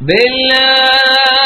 بالله.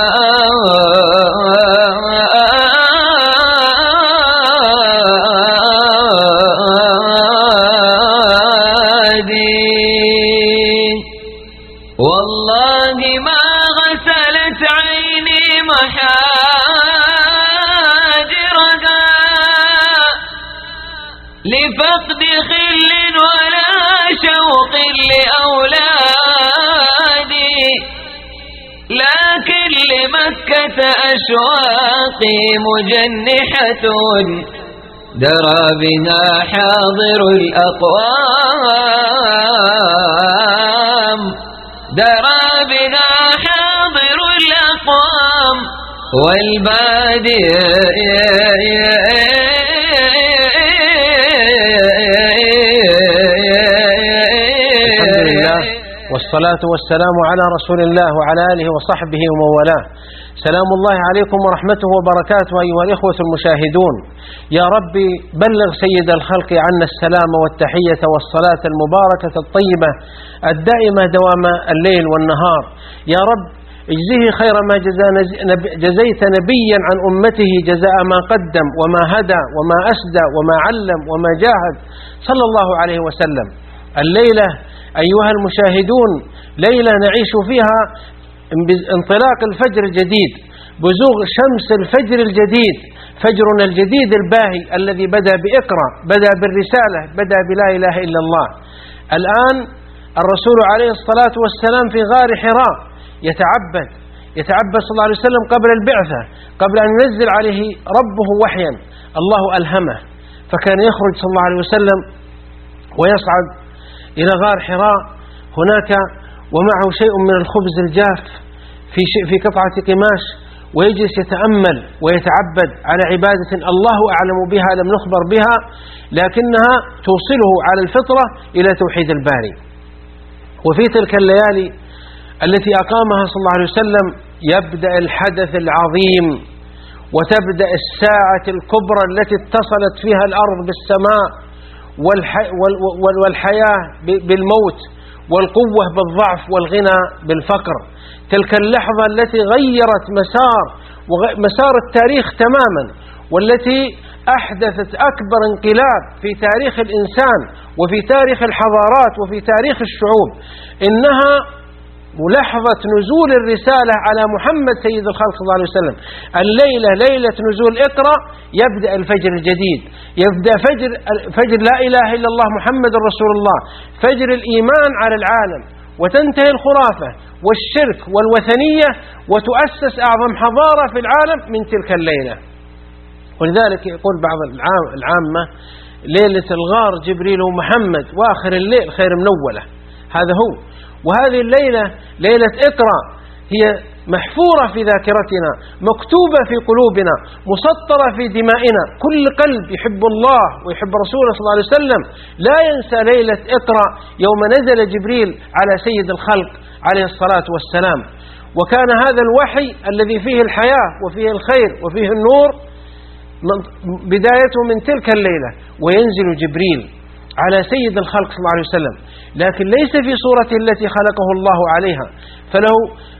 لمكة أشواقي مجنحة درى بها حاضر الأقوام. درى بها حاضر الأقوام. والبادي والصلاة والسلام على رسول الله وعلى آله وصحبه ومن والاه. سلام الله عليكم ورحمته وبركاته أيها الإخوة المشاهدون. يا ربي بلغ سيد الخلق عنا السلام والتحية والصلاة المباركة الطيبة الدائمة دوام الليل والنهار. يا رب اجزه خير ما جزيت نبيا عن أمته جزاء ما قدم وما هدى وما أسدى وما علم وما جاهد. صلى الله عليه وسلم. الليلة أيها المشاهدون ليلة نعيش فيها انطلاق الفجر الجديد بزوغ شمس الفجر الجديد فجرنا الجديد الباهي الذي بدأ بإقرأ بدأ بالرسالة بدأ بلا إله إلا الله. الآن الرسول عليه الصلاة والسلام في غار حراء يتعبد يتعبد صلى الله عليه وسلم قبل البعثة قبل أن ينزل عليه ربه وحيا. الله ألهمه. فكان يخرج صلى الله عليه وسلم ويصعد إلى غار حراء هناك ومعه شيء من الخبز الجاف في في قطعة قماش ويجلس يتأمل ويتعبد على عبادة الله أعلم بها لم نخبر بها لكنها توصله على الفطرة إلى توحيد الباري. وفي تلك الليالي التي أقامها صلى الله عليه وسلم يبدأ الحدث العظيم وتبدأ الساعة الكبرى التي اتصلت فيها الأرض بالسماء. والحياة بالموت والقوة بالضعف والغنى بالفقر. تلك اللحظة التي غيرت مسار مسار التاريخ تماما والتي أحدثت أكبر انقلاب في تاريخ الإنسان وفي تاريخ الحضارات وفي تاريخ الشعوب. إنها ولحظة نزول الرسالة على محمد سيد الخلق صلى الله عليه وسلم. الليلة ليلة نزول اقرأ يبدأ الفجر الجديد. يبدأ فجر, فجر لا إله إلا الله محمد رسول الله. فجر الإيمان على العالم. وتنتهي الخرافة والشرك والوثنية وتؤسس أعظم حضارة في العالم من تلك الليلة. ولذلك يقول بعض العام العامة ليلة الغار جبريل ومحمد وآخر الليل خير منولة. هذا هو. وهذه الليلة ليلة إقرأ هي محفورة في ذاكرتنا مكتوبة في قلوبنا مسطرة في دمائنا. كل قلب يحب الله ويحب رسوله صلى الله عليه وسلم. لا ينسى ليلة إقرأ يوم نزل جبريل على سيد الخلق عليه الصلاة والسلام. وكان هذا الوحي الذي فيه الحياة وفيه الخير وفيه النور بدايته من تلك الليلة وينزل جبريل. على سيد الخلق صلى الله عليه وسلم. لكن ليس في صورته التي خلقه الله عليها. فلو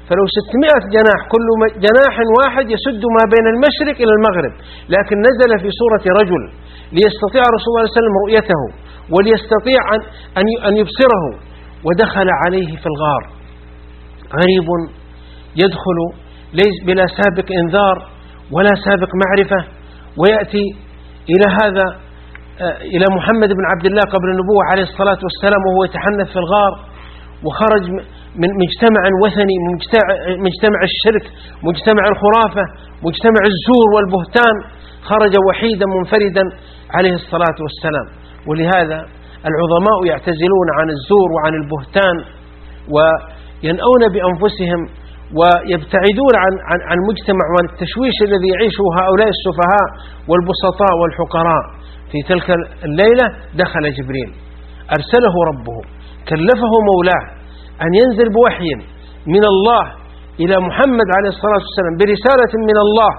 فلو 600 جناح كل جناح واحد يسد ما بين المشرق إلى المغرب. لكن نزل في صورة رجل ليستطيع رسول الله صلى الله عليه وسلم رؤيته وليستطيع أن يبصره ودخل عليه في الغار. غريب يدخل ليس بلا سابق إنذار ولا سابق معرفة ويأتي إلى هذا إلى محمد بن عبد الله قبل النبوة عليه الصلاة والسلام وهو يتحنث في الغار وخرج من مجتمع وثني مجتمع الشرك مجتمع الخرافة مجتمع الزور والبهتان خرج وحيدا منفردا عليه الصلاة والسلام. ولهذا العظماء يعتزلون عن الزور وعن البهتان وينأون بأنفسهم ويبتعدون عن عن عن مجتمع وعن التشويش الذي يعيشه هؤلاء السفهاء والبسطاء والحقراء. في تلك الليلة دخل جبريل. أرسله ربه. كلفه مولاه أن ينزل بوحي من الله إلى محمد عليه الصلاة والسلام برسالة من الله.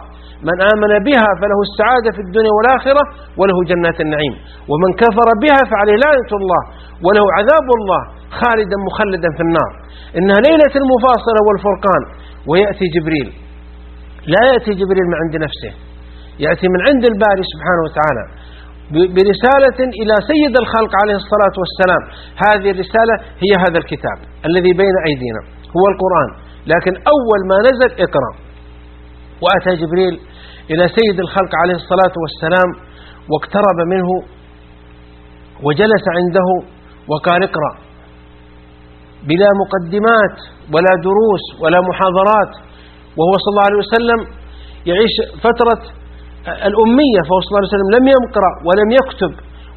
من آمن بها فله السعادة في الدنيا والآخرة وله جنات النعيم. ومن كفر بها فعليه لعنة الله وله عذاب الله خالدا مخلدا في النار. إنها ليلة المفاصلة والفرقان ويأتي جبريل. لا يأتي جبريل من عند نفسه. يأتي من عند الباري سبحانه وتعالى. برسالة إلى سيد الخلق عليه الصلاة والسلام. هذه الرسالة هي هذا الكتاب الذي بين أيدينا. هو القرآن. لكن أول ما نزل اقرأ. وأتى جبريل إلى سيد الخلق عليه الصلاة والسلام واقترب منه وجلس عنده وقال اقرأ. بلا مقدمات ولا دروس ولا محاضرات. وهو صلى الله عليه وسلم يعيش فترة الأمية فهو صلى الله عليه وسلم لم يقرأ ولم يكتب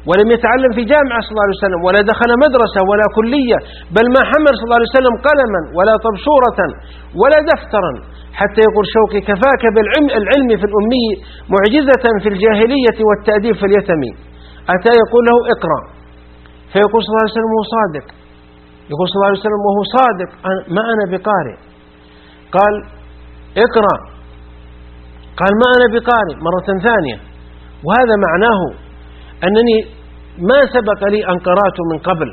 ولم يتعلم في جامعة صلى الله عليه وسلم ولا دخل مدرسة ولا كلية بل ما حمل صلى الله عليه وسلم قلما ولا طبشورة ولا دفترا حتى يقول شوقي كفاك بالعلم في الأمي معجزة في الجاهلية والتأديب في اليتم. أتى يقول له اقرأ. فيقول صلى الله عليه وسلم هو صادق. يقول صلى الله عليه وسلم وهو صادق ما أنا بقارئ. قال اقرأ. قال ما أنا بقارئ مرة ثانية. وهذا معناه أنني ما سبق لي أن قرأت من قبل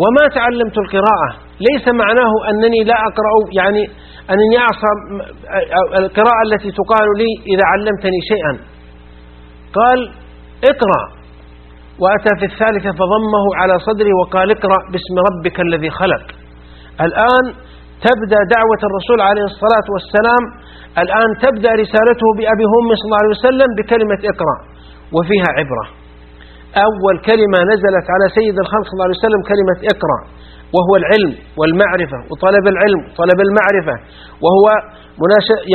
وما تعلمت القراءة. ليس معناه أنني لا أقرأ يعني أنني أعصى القراءة التي تقال لي إذا علمتني شيئا. قال اقرأ وأتى في الثالثة فضمه على صدري وقال اقرأ باسم ربك الذي خلق. الآن تبدأ دعوة الرسول عليه الصلاة والسلام الآن تبدأ رسالته بأبي هم صلى الله عليه وسلم بكلمة اقرأ وفيها عبرة. أول كلمة نزلت على سيد الخلق صلى الله عليه وسلم كلمة اقرأ وهو العلم والمعرفة وطلب العلم طلب المعرفة وهو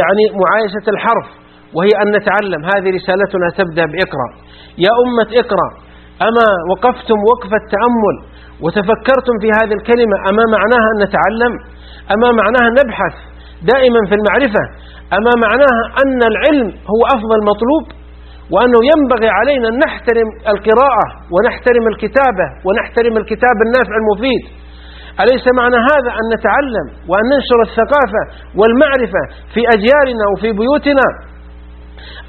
يعني معايشة الحرف وهي أن نتعلم. هذه رسالتنا تبدأ بإقرأ. يا أمة اقرأ أما وقفتم وقفة تأمل وتفكرتم في هذه الكلمة أما معناها أن نتعلم؟ أما معناها نبحث دائما في المعرفة أما معناها أن العلم هو أفضل مطلوب وأنه ينبغي علينا أن نحترم القراءة ونحترم الكتابة ونحترم الكتاب النافع المفيد. أليس معنى هذا أن نتعلم وأن ننشر الثقافة والمعرفة في أجيالنا وفي بيوتنا؟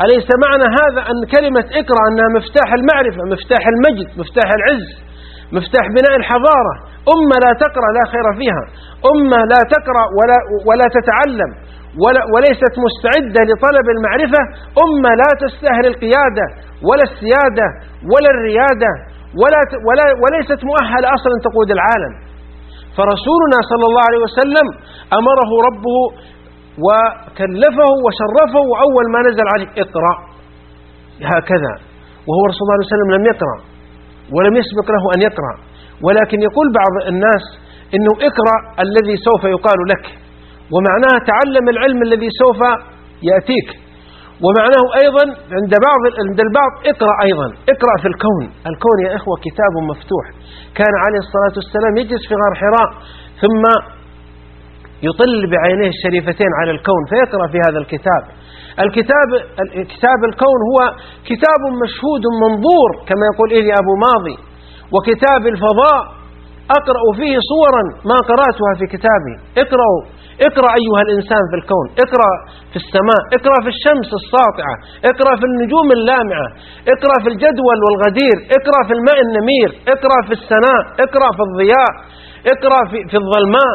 أليس معنى هذا أن كلمة اقرأ أنها مفتاح المعرفة مفتاح المجد مفتاح العز؟ مفتاح بناء الحضارة. أمة لا تقرأ لا خير فيها. أمة لا تقرأ ولا, ولا تتعلم ولا وليست مستعدة لطلب المعرفة. أمة لا تستاهل القيادة ولا السيادة ولا الريادة ولا, ولا وليست مؤهلة أصلا تقود العالم. فرسولنا صلى الله عليه وسلم أمره ربه وكلفه وشرفه وأول ما نزل عليه اقرأ. هكذا. وهو صلى الله عليه وسلم لم يقرأ. ولم يسبق له أن يقرأ. ولكن يقول بعض الناس إنه اقرأ الذي سوف يقال لك. ومعناها تعلم العلم الذي سوف يأتيك. ومعناه أيضا عند بعض عند البعض اقرأ أيضا. اقرأ في الكون. الكون يا إخوة كتاب مفتوح. كان عليه الصلاة والسلام يجلس في غار حراء ثم يطل بعينيه الشريفتين على الكون فيقرأ في هذا الكتاب. الكتاب كتاب الكون هو كتاب مشهود منظور كما يقول إلي أبو ماضي وكتاب الفضاء. أقرأ فيه صورا ما قرأتها في كتابي. اقرأوا اقرأ أيها الإنسان في الكون. اقرأ في السماء. اقرأ في الشمس الساطعة. اقرأ في النجوم اللامعة. اقرأ في الجدول والغدير. اقرأ في الماء النمير. اقرأ في السناء اقرأ في الضياء. اقرأ في, في الظلماء.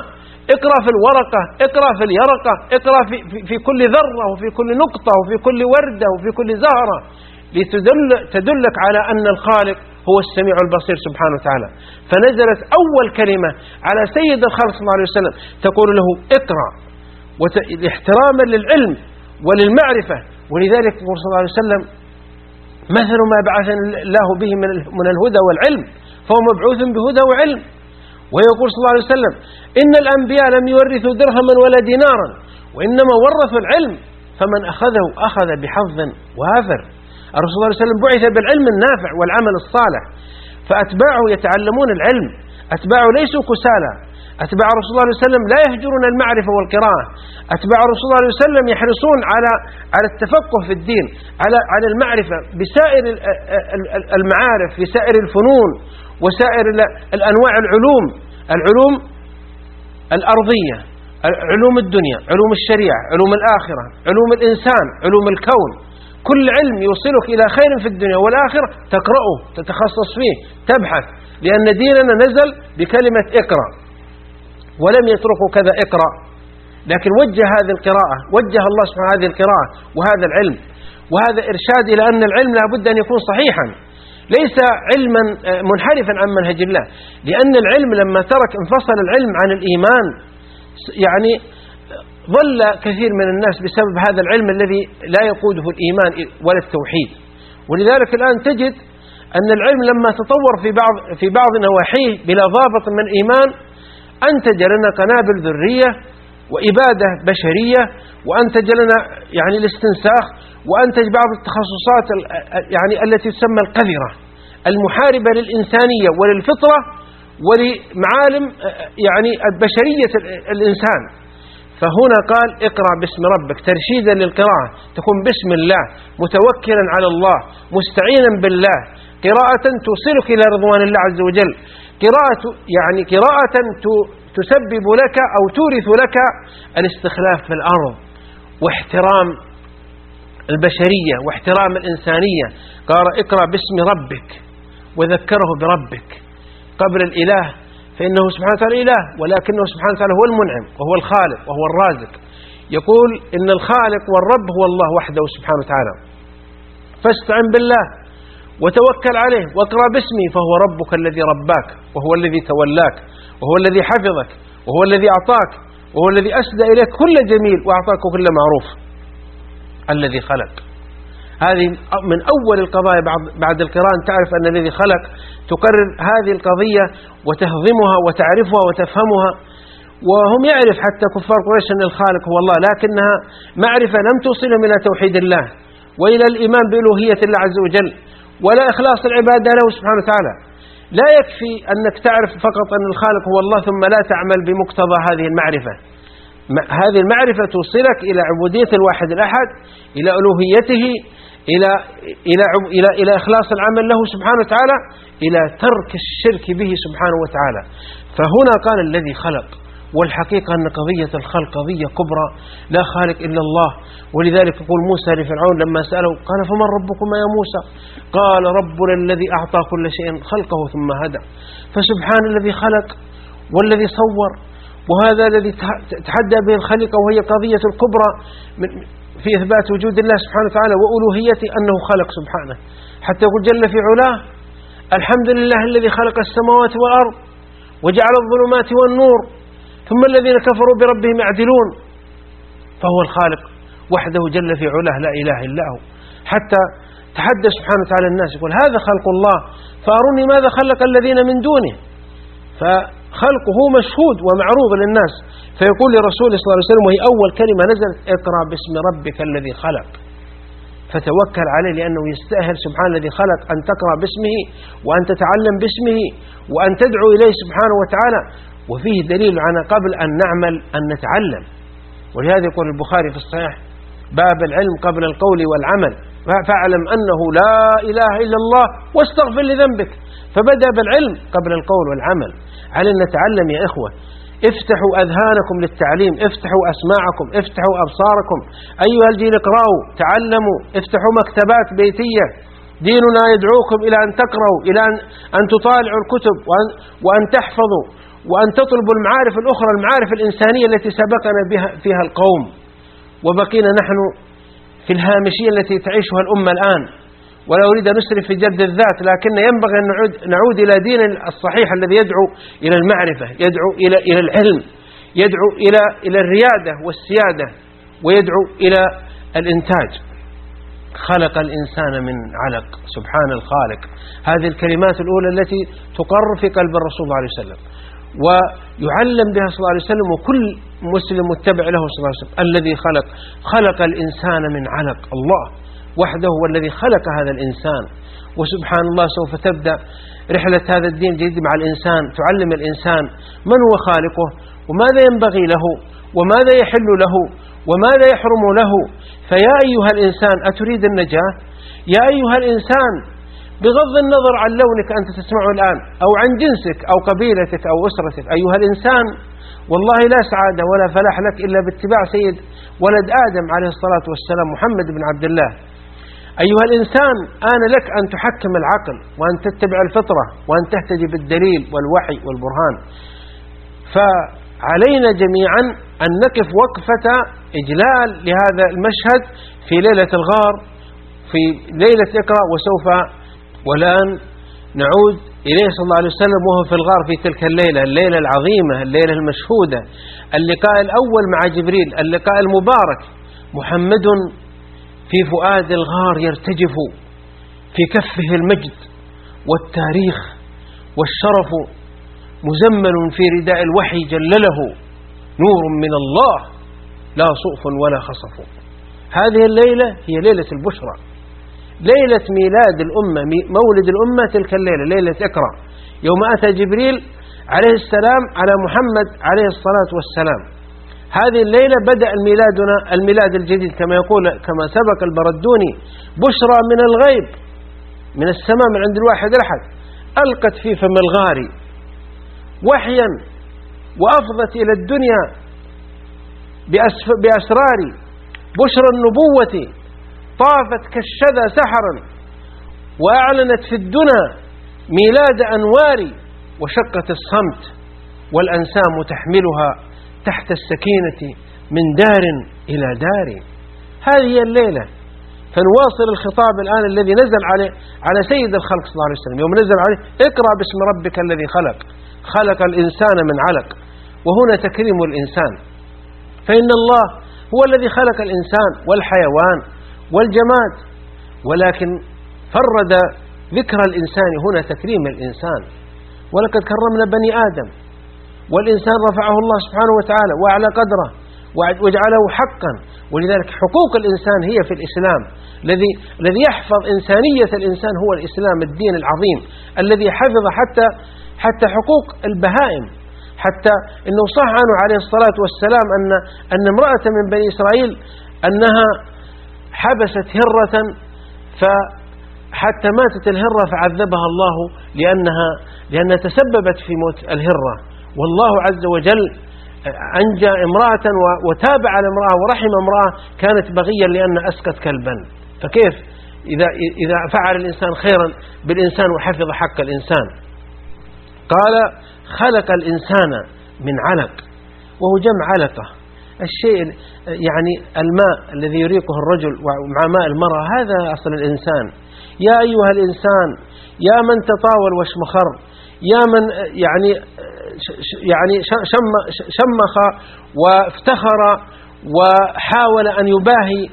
اقرأ في الورقة اقرأ في اليرقة اقرأ في, في, في كل ذرة وفي كل نقطة وفي كل وردة وفي كل زهرة. لتدل تدلك على أن الخالق هو السميع البصير سبحانه وتعالى. فنزلت أول كلمة على سيد الخلق صلى الله عليه وسلم تقول له اقرأ. احتراما للعلم وللمعرفة. ولذلك يقول صلى الله عليه وسلم مثل ما بعث الله به من الهدى والعلم فهو مبعوث بهدى وعلم. ويقول صلى الله عليه وسلم إن الأنبياء لم يورثوا درهما ولا دينارا وإنما ورثوا العلم فمن أخذه أخذ بحظ وافر الرسول صلى الله عليه وسلم بعث بالعلم النافع والعمل الصالح فأتباعه يتعلمون العلم أتباعه ليسوا كسالى. أتباع رسول الله صلى الله عليه وسلم لا يهجرون المعرفة والقراءة. أتباع رسول الله صلى الله عليه وسلم يحرصون على على التفقه في الدين على على المعرفة بسائر المعارف بسائر الفنون وسائر الأنواع العلوم. العلوم الأرضية علوم الدنيا علوم الشريعة علوم الآخرة علوم الإنسان علوم الكون. كل علم يوصلك إلى خير في الدنيا والآخرة تقرأه تتخصص فيه تبحث لأن ديننا نزل بكلمة اقرأ. ولم يتركوا كذا اقرأ. لكن وجه هذه القراءة وجه الله سبحانه هذه القراءة وهذا العلم. وهذا إرشاد إلى أن العلم لابد أن يكون صحيحا. ليس علما آه، منحرفا عن منهج الله. لأن العلم لما ترك انفصل العلم عن الإيمان يعني ظل كثير من الناس بسبب هذا العلم الذي لا يقوده الإيمان ولا التوحيد. ولذلك الآن تجد أن العلم لما تطور في بعض في بعض نواحيه بلا ضابط من إيمان أنتج لنا قنابل ذرية وإبادة بشرية وأنتج لنا يعني الاستنساخ وأنتج بعض التخصصات يعني التي تسمى القذرة المحاربة للإنسانية وللفطرة ولمعالم يعني البشرية الإنسان. فهنا قال اقرأ باسم ربك ترشيدا للقراءة تكون باسم الله متوكلا على الله مستعينا بالله. قراءة توصلك إلى رضوان الله عز وجل. قراءة يعني قراءة تسبب لك أو تورث لك الاستخلاف في الأرض واحترام البشرية واحترام الإنسانية. قال اقرأ باسم ربك وذكره بربك قبل الإله فإنه سبحانه وتعالى إله ولكنه سبحانه وتعالى هو المنعم وهو الخالق وهو الرازق. يقول إن الخالق والرب هو الله وحده سبحانه وتعالى. فاستعن بالله وتوكل عليه واقرأ باسمه فهو ربك الذي رباك وهو الذي تولاك وهو الذي حفظك وهو الذي أعطاك وهو الذي أسدى إليك كل جميل وأعطاك كل معروف. الذي خلق. هذه من أول القضايا بعد القرآن. تعرف أن الذي خلق تقرر هذه القضية وتهضمها وتعرفها وتفهمها. وهم يعرف حتى كفار قريش أن الخالق هو الله لكنها معرفة لم توصلهم إلى توحيد الله وإلى الإيمان بألوهية الله عز وجل ولا إخلاص العبادة له سبحانه وتعالى. لا يكفي أنك تعرف فقط أن الخالق هو الله ثم لا تعمل بمقتضى هذه المعرفة. هذه المعرفة توصلك إلى عبودية الواحد الأحد إلى ألوهيته إلى إلى إلى إلى إخلاص العمل له سبحانه وتعالى إلى ترك الشرك به سبحانه وتعالى. فهنا قال الذي خلق والحقيقة أن قضية الخلق قضية كبرى لا خالق إلا الله. ولذلك يقول موسى لفرعون لما سأله قال فمن ربكما يا موسى؟ قال ربنا الذي أعطى كل شيء خلقه ثم هدى. فسبحان الذي خلق والذي صور وهذا الذي تحدى به الخليقة وهي قضية الكبرى في إثبات وجود الله سبحانه وتعالى وألوهيته أنه خلق سبحانه. حتى يقول جل في علاه الحمد لله الذي خلق السماوات والأرض وجعل الظلمات والنور ثم الذين كفروا بربهم يعدلون. فهو الخالق وحده جل في علاه لا إله إلا هو. حتى تحدى سبحانه وتعالى الناس يقول هذا خلق الله فأروني ماذا خلق الذين من دونه؟ فخلقه مشهود ومعروض للناس. فيقول لرسول صلى الله عليه وسلم وهي أول كلمة نزلت اقرأ باسم ربك الذي خلق. فتوكل عليه لأنه يستأهل سبحان الذي خلق أن تقرأ باسمه وأن تتعلم باسمه وأن تدعو إليه سبحانه وتعالى. وفيه دليل على قبل أن نعمل أن نتعلم. ولهذا يقول البخاري في الصحيح باب العلم قبل القول والعمل. فاعلم أنه لا إله إلا الله واستغفر لذنبك. فبدأ بالعلم قبل القول والعمل. أن نتعلم يا إخوة. افتحوا أذهانكم للتعليم افتحوا أسماعكم افتحوا أبصاركم. أيها الجيل اقرأوا تعلموا افتحوا مكتبات بيتية. ديننا يدعوكم إلى أن تقرأوا إلى أن تطالعوا الكتب وأن, وأن تحفظوا وأن تطلبوا المعارف الأخرى المعارف الإنسانية التي سبقنا بها فيها القوم. وبقينا نحن في الهامشية التي تعيشها الأمة الآن. ولا أريد أن أسرف في جلد الذات لكن ينبغي أن نعود, نعود إلى دين الصحيح الذي يدعو إلى المعرفة يدعو إلى, إلى العلم يدعو إلى, إلى الريادة والسيادة ويدعو إلى الإنتاج. خلق الإنسان من علق سبحان الخالق. هذه الكلمات الأولى التي تقر في قلب الرسول صلى الله عليه وسلم ويعلم بها صلى الله عليه وسلم وكل مسلم متبع له صلى الله عليه وسلم. الذي خلق خلق الإنسان من علق الله. وحده هو الذي خلق هذا الإنسان. وسبحان الله سوف تبدأ رحلة هذا الدين الجديد مع الإنسان تعلم الإنسان من هو خالقه وماذا ينبغي له وماذا يحل له وماذا يحرم له. فيا أيها الإنسان أتريد النجاة؟ يا أيها الإنسان بغض النظر عن لونك أنت تسمعه الآن أو عن جنسك أو قبيلتك أو أسرتك أيها الإنسان والله لا سعادة ولا فلاح لك إلا باتباع سيد ولد آدم عليه الصلاة والسلام محمد بن عبد الله. أيها الإنسان آن لك أن تحكم العقل وأن تتبع الفطرة وأن تهتدي بالدليل والوحي والبرهان. فعلينا جميعا أن نقف وقفة إجلال لهذا المشهد في ليلة الغار في ليلة إقرأ وسوف والآن نعود إليه صلى الله عليه وسلم وهو في الغار في تلك الليلة الليلة العظيمة الليلة المشهودة اللقاء الأول مع جبريل اللقاء المبارك محمد في فؤاد الغار يرتجف في كفه المجد والتاريخ والشرف مزمل في رداء الوحي جلله نور من الله لا صوف ولا خصف. هذه الليلة هي ليلة البشرى. ليلة ميلاد الأمة مولد الأمة تلك الليلة ليلة إقرأ. يوم أتى جبريل عليه السلام على محمد عليه الصلاة والسلام. هذه الليلة بدأ الميلادنا الميلاد الجديد كما يقول كما سبق البردوني. بشرى من الغيب من السماء من عند الواحد الأحد. ألقت في فم الغار وحيا وأفضت إلى الدنيا بأسرار بشرى النبوة طافت كالشذا سحرا. وأعلنت في الدنا ميلاد أنوار وشقت الصمت والأنسام تحملها. تحت السكينة من دار إلى دار. هذه هي الليلة. فنواصل الخطاب الآن الذي نزل عليه على سيد الخلق صلى الله عليه وسلم. يوم نزل عليه اقرأ باسم ربك الذي خلق. خلق الإنسان من علق. وهنا تكريم الإنسان. فإن الله هو الذي خلق الإنسان والحيوان والجماد. ولكن فرد ذكر الإنسان هنا تكريم الإنسان. ولقد كرمنا بني آدم. والإنسان رفعه الله سبحانه وتعالى وأعلى قدره وجعله حقا. ولذلك حقوق الإنسان هي في الإسلام. الذي الذي يحفظ إنسانية الإنسان هو الإسلام الدين العظيم. الذي حفظ حتى حتى حقوق البهائم. حتى إنه صح عنه عليه الصلاة والسلام ان أن امرأة من بني إسرائيل أنها حبست هرة فحتى ماتت الهرة فعذبها الله لأنها لأنها تسببت في موت الهرة. والله عز وجل أنجى امرأة وتابع على امرأة ورحم امرأة كانت بغيا لأن أسكت كلبا. فكيف؟ إذا, إذا فعل الإنسان خيرا بالإنسان وحفظ حق الإنسان. قال خلق الإنسان من علق وهو جمع علقة. الشيء يعني الماء الذي يريقه الرجل مع ماء المرأة هذا أصل الإنسان. يا أيها الإنسان يا من تطاول واشمخر يا من يعني يعني شم شمخ وافتخر وحاول أن يباهي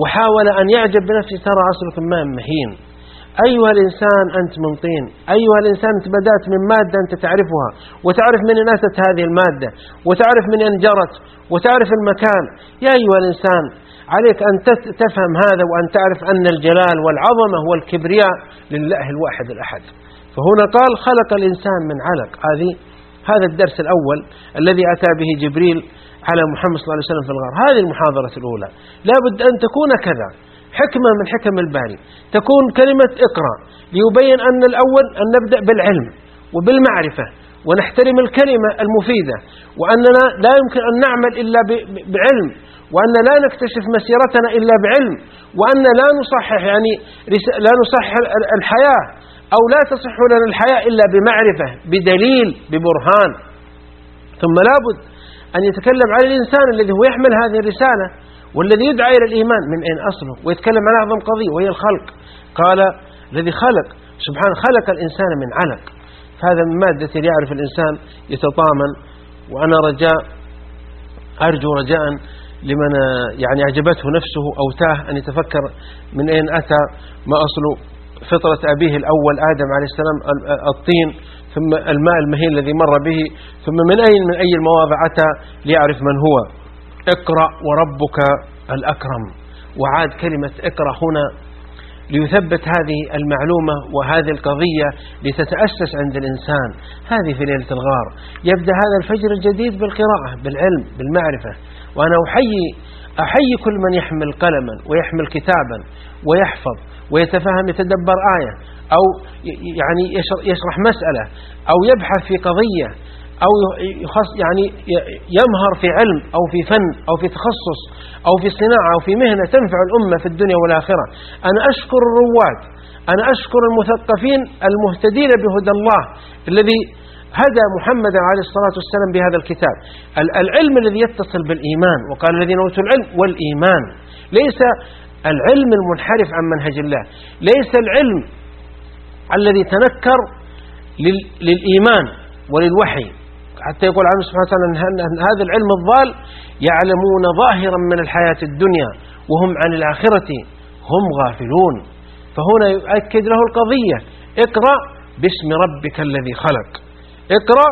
وحاول أن يعجب بنفسه. ترى أصلك ماء مهين. أيها الإنسان أنت من طين أيها الإنسان أنت بدأت من مادة أنت تعرفها وتعرف من أين أتت هذه المادة وتعرف من أين جرت وتعرف المكان. يا أيها الإنسان عليك أن تفهم هذا وأن تعرف أن الجلال والعظمة والكبرياء لله الواحد الأحد. فهنا قال خلق الإنسان من علق. هذه هذا الدرس الأول الذي أتى به جبريل على محمد صلى الله عليه وسلم في الغار. هذه المحاضرة الأولى. لا بد أن تكون كذا. حكمة من حكم الباري. تكون كلمة اقرأ ليبين أن الأول أن نبدأ بالعلم وبالمعرفة ونحترم الكلمة المفيدة وأننا لا يمكن أن نعمل إلا بعلم وأن لا نكتشف مسيرتنا إلا بعلم وأن لا نصحح يعني لا نصحح الحياة أو لا تصح لنا الحياة إلا بمعرفة بدليل ببرهان. ثم لابد أن يتكلم عن الإنسان الذي هو يحمل هذه الرسالة والذي يدعى إلى الإيمان. من أين أصله؟ ويتكلم عن أعظم قضية وهي الخلق. قال الذي خلق. سبحانه خلق الإنسان من علق. فهذا من مادة يعرف الإنسان يتطامن. وأنا رجاء أرجو رجاء لمن يعني أعجبته نفسه أو تاه أن يتفكر من أين أتى ما أصل فطرة أبيه الأول آدم عليه السلام الطين ثم الماء المهين الذي مر به ثم من أين من أي المواضع أتى ليعرف من هو؟ اقرأ وربك الأكرم. وعاد كلمة اقرأ هنا ليثبت هذه المعلومة وهذه القضية لتتأسس عند الإنسان. هذه في ليلة الغار. يبدأ هذا الفجر الجديد بالقراءة بالعلم بالمعرفة. وأنا أحيي أحيي كل من يحمل قلما ويحمل كتابا ويحفظ. ويتفهم يتدبر آية أو يعني يشرح مسألة أو يبحث في قضية أو يعني يمهر في علم أو في فن أو في تخصص أو في صناعة أو في مهنة تنفع الأمة في الدنيا والآخرة. أنا أشكر الرواد أنا أشكر المثقفين المهتدين بهدى الله الذي هدى محمدا عليه الصلاة والسلام بهذا الكتاب. العلم الذي يتصل بالإيمان وقال الذين أوتوا العلم والإيمان ليس العلم المنحرف عن منهج الله. ليس العلم الذي تنكر للإيمان وللوحي. حتى يقول عنه سبحانه وتعالى أن هذا العلم الضال يعلمون ظاهرا من الحياة الدنيا وهم عن الآخرة هم غافلون. فهنا يؤكد له القضية. اقرأ باسم ربك الذي خلق. اقرأ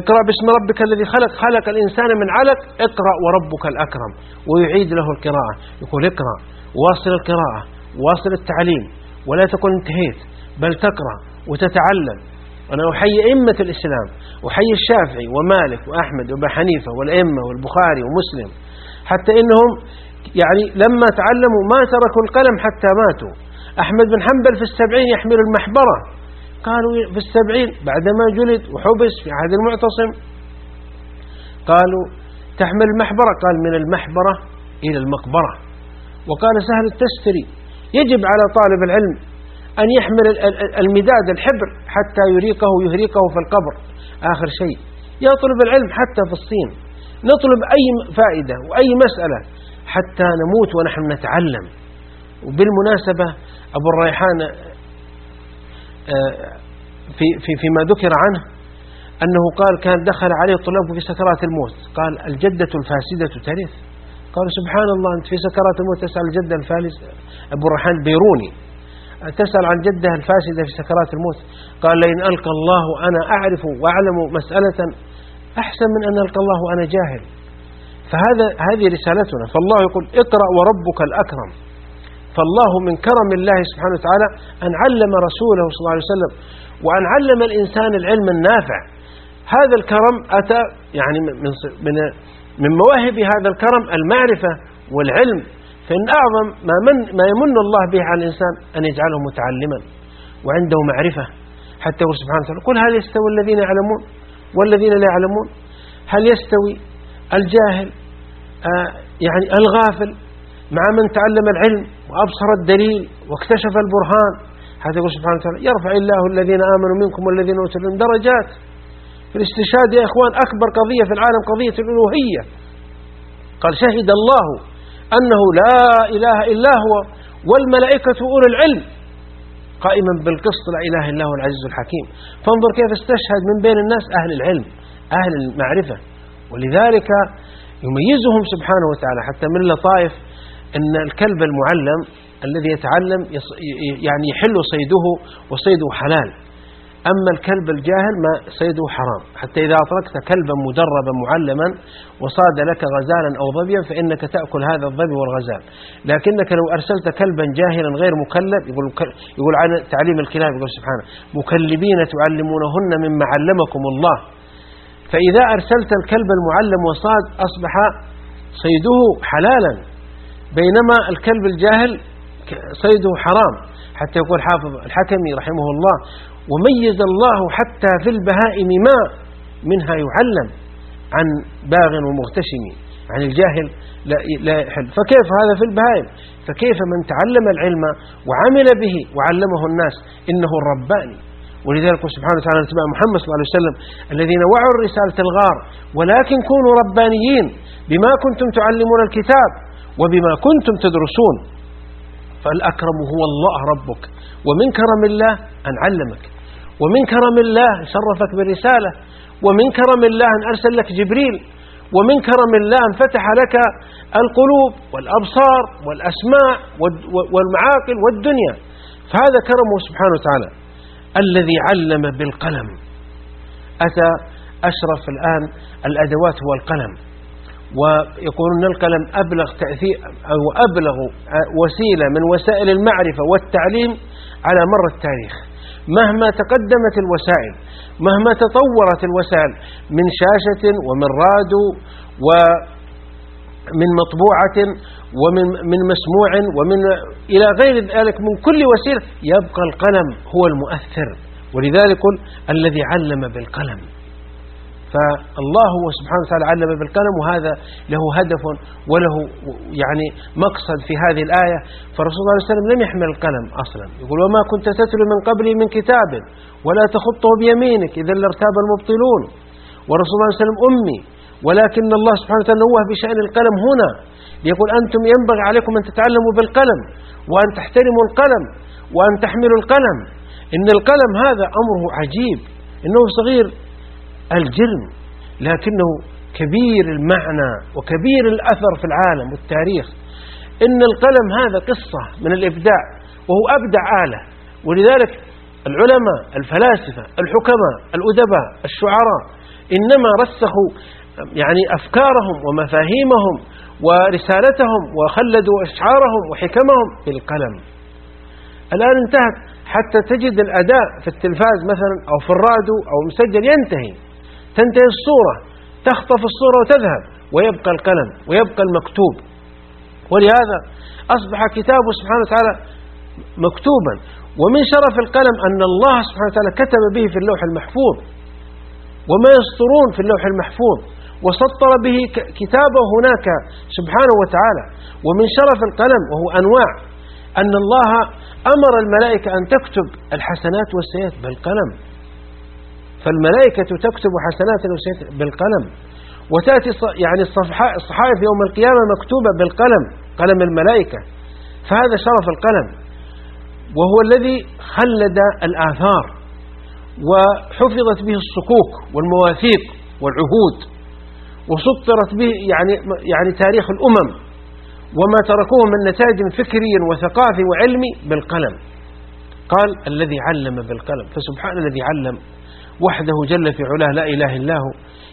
اقرأ باسم ربك الذي خلق خلق الإنسان من علق اقرأ وربك الأكرم. ويعيد له القراءة. يقول اقرأ واصل القراءة واصل التعليم ولا تكن انتهيت بل تقرأ وتتعلم. أنا أحيي أئمة الإسلام أحيي الشافعي ومالك وأحمد وأبا حنيفة والأئمة والبخاري ومسلم حتى إنهم يعني لما تعلموا ما تركوا القلم حتى ماتوا. أحمد بن حنبل في السبعين يحمل المحبرة. قالوا في السبعين بعدما جلد وحبس في عهد المعتصم. قالوا تحمل المحبرة قال من المحبرة إلى المقبرة. وقال سهل التستري يجب على طالب العلم أن يحمل المداد الحبر حتى يريقه يهريقه في القبر. آخر شيء يطلب العلم حتى في الصين. نطلب أي فائدة وأي مسألة حتى نموت ونحن نتعلم. وبالمناسبة أبو الريحان في في فيما ذكر عنه أنه قال كان دخل عليه الطلاب في سكرات الموت. قال الجدة الفاسدة ترث. قال سبحان الله أنت في سكرات الموت تسأل الجدة الفالس أبو الريحان بيروني. تسأل عن جدة الفاسدة في سكرات الموت. قال لئن ألقى الله أنا أعرف وأعلم مسألة أحسن من أن ألقى الله وأنا جاهل. فهذا هذه رسالتنا. فالله يقول اقرأ وربك الأكرم. فالله من كرم الله سبحانه وتعالى أن علم رسوله صلى الله عليه وسلم وأن علم الإنسان العلم النافع. هذا الكرم أتى يعني من من من مواهب هذا الكرم المعرفة والعلم. فإن أعظم ما, من ما يمن الله به على الإنسان أن يجعله متعلما وعنده معرفة. حتى يقول سبحانه وتعالى قل هل يستوي الذين يعلمون والذين لا يعلمون؟ هل يستوي الجاهل؟ آه يعني الغافل؟ مع من تعلم العلم وأبصر الدليل واكتشف البرهان. هذا يقول سبحانه وتعالى يرفع الله الذين آمنوا منكم والذين أوتوا درجات. في الاستشهاد يا إخوان أكبر قضية في العالم قضية الألوهية. قال شهد الله أنه لا إله إلا هو والملائكة أولو العلم. قائما بالقسط لا إله إلا هو العزيز الحكيم. فانظر كيف استشهد من بين الناس أهل العلم أهل المعرفة. ولذلك يميزهم سبحانه وتعالى حتى من لطائف أن الكلب المعلم الذي يتعلم يعني يحل صيده وصيده حلال. أما الكلب الجاهل ما صيده حرام. حتى إذا أطلقت كلبا مدربا معلما وصاد لك غزالا أو ظبيا فإنك تأكل هذا الظبي والغزال. لكنك لو أرسلت كلبا جاهلا غير مكلب يقول, يقول عن تعليم الكلاب يقول سبحانه مكلبين تعلمونهن مما علمكم الله. فإذا أرسلت الكلب المعلم وصاد أصبح صيده حلالا. بينما الكلب الجاهل صيده حرام. حتى يقول حافظ الحكمي رحمه الله وميز الله حتى في البهائم ما منها يعلم عن باغ ومغتشم عن الجاهل لا, لا يحل. فكيف هذا في البهائم؟ فكيف من تعلم العلم وعمل به وعلمه الناس إنه الرباني ولذلك سبحانه وتعالى أتباع محمد صلى الله عليه وسلم الذين وعوا الرسالة الغار ولكن كونوا ربانيين بما كنتم تعلمون الكتاب. وبما كنتم تدرسون. فالأكرم هو الله ربك. ومن كرم الله أن علمك. ومن كرم الله شرفك بالرسالة. ومن كرم الله أن أرسل لك جبريل. ومن كرم الله أن فتح لك القلوب والأبصار والأسماع والمعاقل والدنيا. فهذا كرمه سبحانه وتعالى. الذي علم بالقلم. أتى أشرف الآن. الأدوات هو القلم. ويقولون القلم أبلغ تأثير أو أبلغ وسيلة من وسائل المعرفة والتعليم على مر التاريخ. مهما تقدمت الوسائل مهما تطورت الوسائل من شاشة ومن رادو ومن مطبوعة ومن من مسموع ومن إلى غير ذلك من كل وسيلة يبقى القلم هو المؤثر. ولذلك الذي علم بالقلم. فالله هو سبحانه وتعالى علم بالقلم وهذا له هدف وله يعني مقصد في هذه الآية. فالرسول صلى الله عليه وسلم لم يحمل القلم أصلا. يقول وما كنت تتلو من قبلي من كتاب ولا تخطه بيمينك إذا لارتاب المبطلون. والرسول صلى الله عليه وسلم أمي ولكن الله سبحانه وتعالى نوه بشأن القلم هنا. يقول أنتم ينبغي عليكم أن تتعلموا بالقلم وأن تحترموا القلم وأن تحملوا القلم. إن القلم هذا أمره عجيب إنه صغير الجرم لكنه كبير المعنى وكبير الأثر في العالم والتاريخ. إن القلم هذا قصة من الإبداع وهو أبدع آلة. ولذلك العلماء الفلاسفة الحكماء الأدباء الشعراء إنما رسخوا يعني أفكارهم ومفاهيمهم ورسالتهم وخلدوا أشعارهم وحكمهم بالقلم. الآن انتهت حتى تجد الأداء في التلفاز مثلا أو في الراديو أو مسجل ينتهي. تنتهي الصورة تخطف الصورة وتذهب ويبقى القلم ويبقى المكتوب. ولهذا أصبح كتابه سبحانه وتعالى مكتوبا. ومن شرف القلم أن الله سبحانه وتعالى كتب به في اللوح المحفوظ. وما يسطرون في اللوح المحفوظ. وسطر به كتابه هناك سبحانه وتعالى. ومن شرف القلم وهو أنواع. أن الله أمر الملائكة أن تكتب الحسنات والسيئات بالقلم. فالملائكة تكتب حسنات وسيئات بالقلم. وتأتي يعني الصحائف يوم القيامة مكتوبة بالقلم قلم الملائكة. فهذا شرف القلم. وهو الذي خلد الآثار. وحفظت به الصكوك والمواثيق والعهود. وسطرت به يعني يعني تاريخ الأمم. وما تركوه من نتائج فكري وثقافي وعلمي بالقلم. قال الذي علم بالقلم. فسبحان الذي علم. وحده جل في علاه لا إله إلا هو.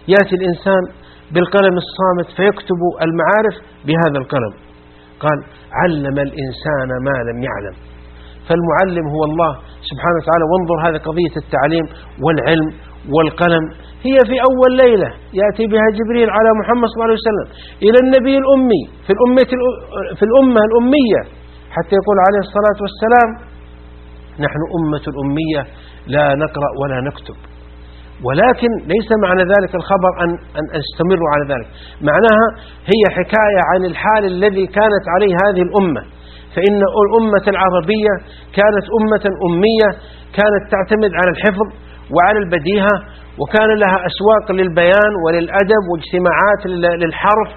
يأتي الإنسان بالقلم الصامت فيكتب المعارف بهذا القلم. قال علم الإنسان ما لم يعلم. فالمعلم هو الله سبحانه وتعالى. وانظر هذه قضية التعليم والعلم والقلم. هي في أول ليلة يأتي بها جبريل على محمد صلى الله عليه وسلم إلى النبي الأمي في الأمة, في الأمة الأمية حتى يقول عليه الصلاة والسلام نحن أمة الأمية لا نقرأ ولا نكتب. ولكن ليس معنى ذلك الخبر أن, أن استمروا على ذلك. معناها هي حكاية عن الحال الذي كانت عليه هذه الأمة. فإن الأمة العربية كانت أمة أمية كانت تعتمد على الحفظ وعلى البديهة وكان لها أسواق للبيان وللأدب واجتماعات للحرف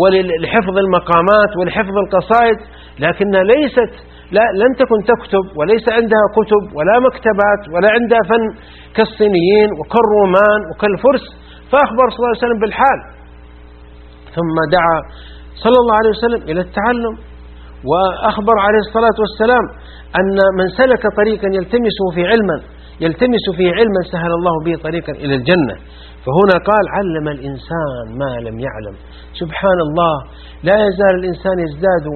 ولحفظ المقامات ولحفظ القصائد لكنها ليست لا لن تكن تكتب وليس عندها كتب ولا مكتبات ولا عندها فن كالصينيين وكالرومان وكالفرس. فأخبر صلى الله عليه وسلم بالحال. ثم دعا صلى الله عليه وسلم إلى التعلم وأخبر عليه الصلاة والسلام أن من سلك طريقا يلتمسه في علما يلتمس فيه علما سهل الله به طريقا إلى الجنة. فهنا قال علم الإنسان ما لم يعلم. سبحان الله لا يزال الإنسان يزداد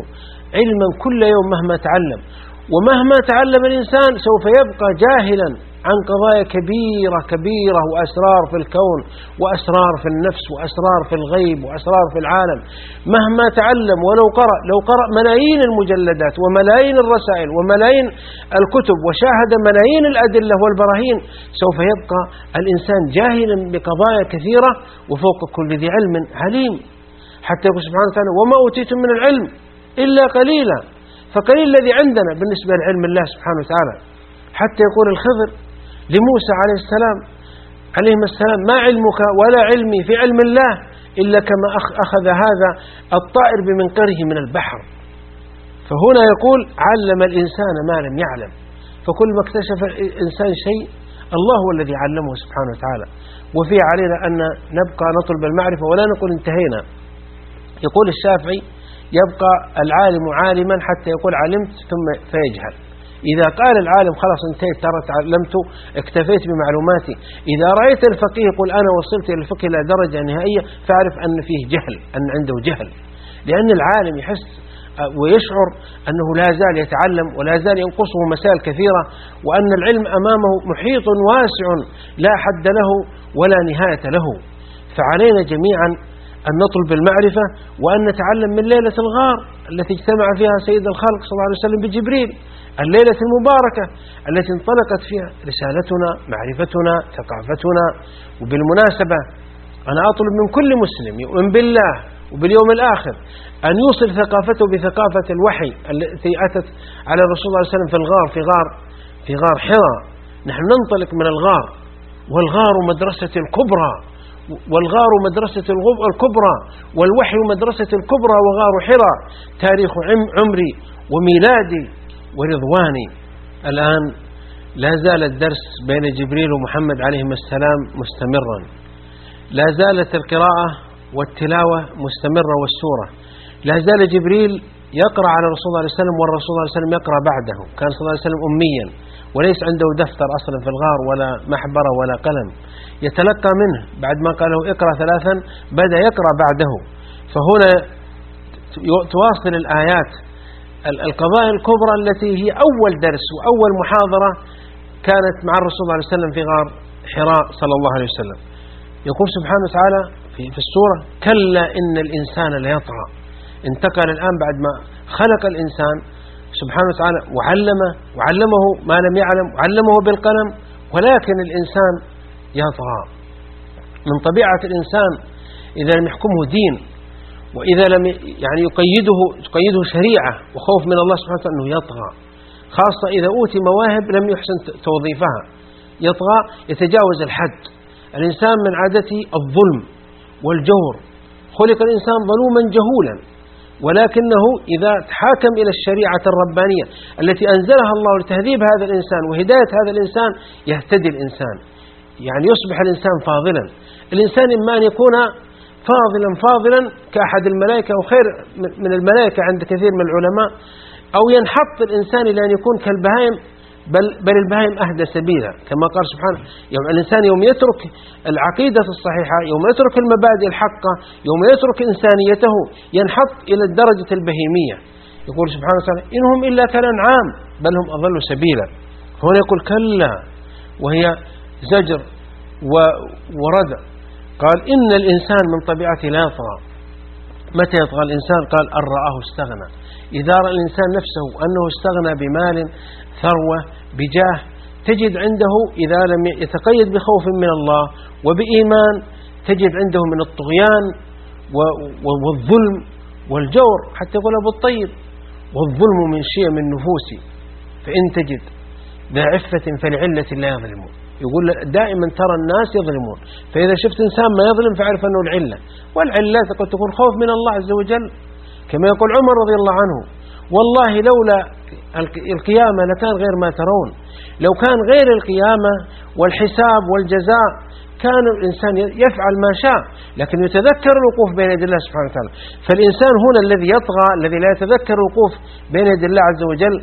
علما كل يوم مهما تعلم. ومهما تعلم الإنسان سوف يبقى جاهلا عن قضايا كبيرة كبيرة وأسرار في الكون وأسرار في النفس وأسرار في الغيب وأسرار في العالم. مهما تعلم ولو قرأ لو قرأ ملايين المجلدات وملايين الرسائل وملايين الكتب وشاهد ملايين الأدلة والبراهين سوف يبقى الإنسان جاهلا بقضايا كثيرة وفوق كل ذي علم عليم. حتى يقول سبحانه وتعالى وما أوتيتم من العلم إلا قليلا. فقليل الذي عندنا بالنسبة لعلم الله سبحانه وتعالى. حتى يقول الخضر لموسى عليه السلام عليهما السلام ما علمك ولا علمي في علم الله إلا كما أخذ هذا الطائر بمنقره من البحر. فهنا يقول علم الإنسان ما لم يعلم. فكل ما اكتشف الإنسان شيء الله هو الذي علمه سبحانه وتعالى. وفيه علينا أن نبقى نطلب المعرفة ولا نقول انتهينا. يقول الشافعي يبقى العالم عالما حتى يقول علمت ثم فيجهل. إذا قال العالم خلاص انتهيت ترى تعلمت اكتفيت بمعلوماتي. إذا رأيت الفقيه يقول أنا وصلت إلى الفقه إلى درجة نهائية فاعرف أن فيه جهل أن عنده جهل. لأن العالم يحس ويشعر أنه لا زال يتعلم ولا زال ينقصه مسائل كثيرة وأن العلم أمامه محيط واسع لا حد له ولا نهاية له. فعلينا جميعا أن نطلب المعرفة وأن نتعلم من ليلة الغار التي اجتمع فيها سيد الخلق صلى الله عليه وسلم بجبريل. الليلة المباركة التي انطلقت فيها رسالتنا معرفتنا ثقافتنا. وبالمناسبة أنا أطلب من كل مسلم يؤمن بالله وباليوم الآخر أن يوصل ثقافته بثقافة الوحي التي أتت على الرسول صلى الله عليه وسلم في الغار في غار في غار حراء. نحن ننطلق من الغار والغار مدرسة الكبرى والغار مدرسة الكبرى والوحي مدرسة الكبرى وغار حراء تاريخ عمري وميلادي ورضواني. الآن لا زال الدرس بين جبريل ومحمد عليهما السلام مستمرا. لا زالت القراءة والتلاوة مستمرة والسورة. لا زال جبريل يقرأ على الرسول صلى الله عليه وسلم والرسول صلى الله عليه وسلم يقرأ بعده. كان صلى الله عليه وسلم أميا. وليس عنده دفتر أصلا في الغار ولا محبرة ولا قلم. يتلقى منه. بعد ما قال له اقرأ ثلاثا بدأ يقرأ بعده. فهنا تواصل الآيات. القضايا الكبرى التي هي أول درس وأول محاضرة كانت مع الرسول صلى الله عليه وسلم في غار حراء صلى الله عليه وسلم. يقول سبحانه وتعالى في, في السورة كلا إن الإنسان ليطغى. انتقل الآن بعد ما خلق الإنسان سبحانه وتعالى وعلمه وعلمه ما لم يعلم وعلمه بالقلم. ولكن الإنسان يطغى من طبيعة الإنسان إذا لم يحكمه دين وإذا لم يعني يقيده تقيده شريعة وخوف من الله سبحانه وتعالى أنه يطغى. خاصة إذا أوتي مواهب لم يحسن توظيفها. يطغى يتجاوز الحد. الإنسان من عادته الظلم والجور. خلق الإنسان ظلوما جهولا. ولكنه إذا تحاكم إلى الشريعة الربانية التي أنزلها الله لتهذيب هذا الإنسان وهداية هذا الإنسان يهتدي الإنسان. يعني يصبح الإنسان فاضلا. الإنسان إما أن يكون فاضلا فاضلا كأحد الملائكة أو خير من الملائكة عند كثير من العلماء أو ينحط الإنسان إلى أن يكون كالبهائم بل, بل البهائم أهدى سبيلا. كما قال سبحانه يوم الإنسان يوم يترك العقيدة الصحيحة يوم يترك المبادئ الحقة يوم يترك إنسانيته ينحط إلى الدرجة البهيمية. يقول سبحانه وتعالى إنهم إلا كالأنعام بل هم أضل سبيلا. هنا يقول كلا وهي زجر وردع قال إن الإنسان من طبيعته لا يطغى. متى يطغى الإنسان؟ قال أن رآه استغنى. إذا رأى الإنسان نفسه أنه استغنى بمال ثروة بجاه تجد عنده إذا لم يتقيد بخوف من الله وبإيمان تجد عنده من الطغيان والظلم والجور حتى يقول أبو الطيب والظلم من شيء من نفوسي فإن تجد ذا عفة فلعلة لا يظلمون. يقول دائما ترى الناس يظلمون. فإذا شفت إنسان ما يظلم فاعرف أنه العلة. والعلة قد تكون خوف من الله عز وجل. كما يقول عمر رضي الله عنه والله لولا القيامة لكان غير ما ترون. لو كان غير القيامة والحساب والجزاء كان الإنسان يفعل ما شاء. لكن يتذكر الوقوف بين يدي الله سبحانه وتعالى. فالإنسان هنا الذي يطغى الذي لا يتذكر الوقوف بين يدي الله عز وجل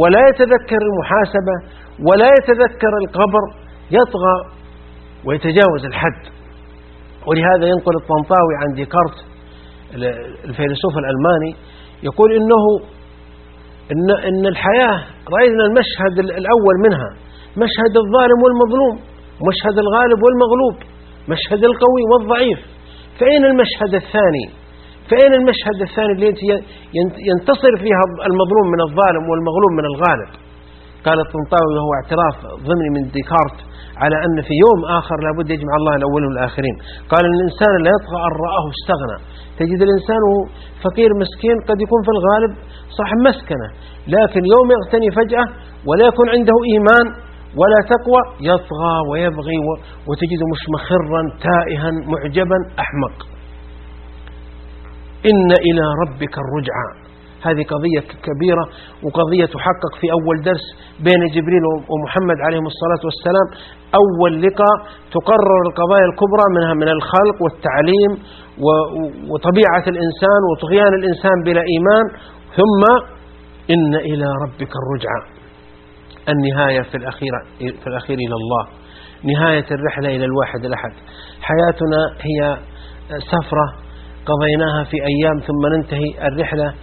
ولا يتذكر المحاسبة ولا يتذكر القبر يطغى ويتجاوز الحد. ولهذا ينقل الطنطاوي عن ديكارت الفيلسوف الألماني يقول إنه إن, إن الحياة رأينا المشهد الأول منها. مشهد الظالم والمظلوم مشهد الغالب والمغلوب مشهد القوي والضعيف. فأين المشهد الثاني؟ فأين المشهد الثاني اللي ينتصر فيها المظلوم من الظالم والمغلوب من الغالب؟ قال الطنطاوي وهو اعتراف ضمني من ديكارت على أن في يوم آخر لابد يجمع الله الأولين والآخرين. قال الإنسان لا يطغى أن رآه استغنى. تجد الإنسان فقير مسكين قد يكون في الغالب صاحب مسكنة لكن يوم يغتني فجأة ولا يكون عنده إيمان ولا تقوى يطغى ويبغي وتجده مش مخرا تائها معجبا أحمق. إن إلى ربك الرجعى. هذه قضية كبيرة وقضية تحقق في أول درس بين جبريل ومحمد عليهم الصلاة والسلام. أول لقاء تقرر القضايا الكبرى منها من الخلق والتعليم وطبيعة الإنسان وطغيان الإنسان بلا إيمان. ثم إن إلى ربك الرجعة. النهاية في الأخير, في الأخير إلى الله. نهاية الرحلة إلى الواحد الأحد. حياتنا هي سفرة قضيناها في أيام ثم ننتهي. الرحلة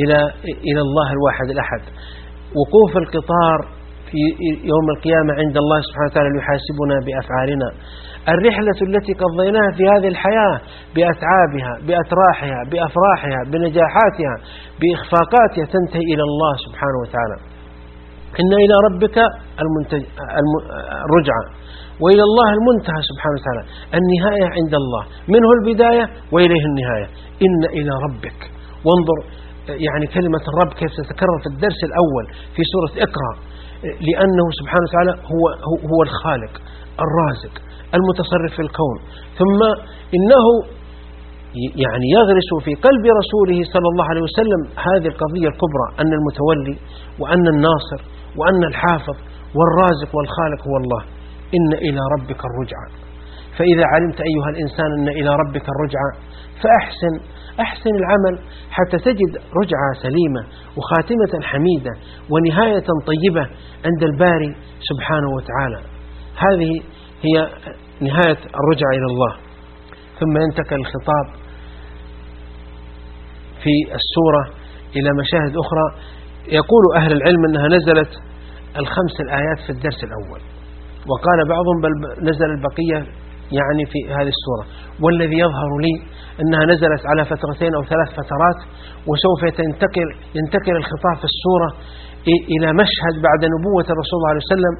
إلى إلى الله الواحد الأحد. وقوف القطار في يوم القيامة عند الله سبحانه وتعالى ليحاسبنا بأفعالنا. الرحلة التي قضيناها في هذه الحياة بأتعابها بأتراحها بأفراحها بنجاحاتها بإخفاقاتها تنتهي إلى الله سبحانه وتعالى. إن إلى ربك الرجعة. وإلى الله المنتهى سبحانه وتعالى. النهاية عند الله. منه البداية وإليه النهاية. إن إلى ربك. وانظر يعني كلمة الرب كيف تتكرر في الدرس الأول في سورة اقرأ لأنه سبحانه وتعالى هو, هو الخالق الرازق المتصرف في الكون. ثم إنه يعني يغرس في قلب رسوله صلى الله عليه وسلم هذه القضية الكبرى أن المتولي وأن الناصر وأن الحافظ والرازق والخالق هو الله. إن إلى ربك الرجعة. فإذا علمت أيها الإنسان أن إلى ربك الرجعة فأحسن أحسن العمل حتى تجد رجعة سليمة وخاتمة حميدة ونهاية طيبة عند الباري سبحانه وتعالى. هذه هي نهاية الرجعة إلى الله. ثم ينتقل الخطاب في السورة إلى مشاهد أخرى. يقول أهل العلم أنها نزلت الخمس الآيات في الدرس الأول. وقال بعضهم بل نزل البقية يعني في هذه السورة. والذي يظهر لي أنها نزلت على فترتين أو ثلاث فترات وسوف ينتقل, ينتقل الخطاب في السورة إلى مشهد بعد نبوة الرسول صلى الله عليه وسلم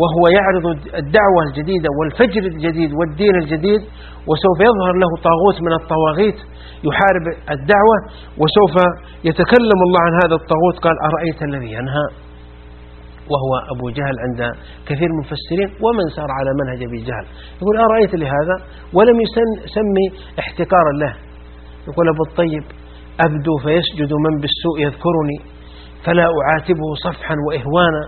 وهو يعرض الدعوة الجديدة والفجر الجديد والدين الجديد وسوف يظهر له طاغوت من الطواغيت يحارب الدعوة وسوف يتكلم الله عن هذا الطاغوت. قال أرأيت الذي ينهى؟ وهو أبو جهل عند كثير من المفسرين ومن سار على منهج أبي جهل. يقول أرأيت لهذا؟ ولم يسمي احتكارا له. يقول أبو الطيب أبدو فيسجد من بالسوء يذكرني فلا أعاتبه صفحا وإهوانا.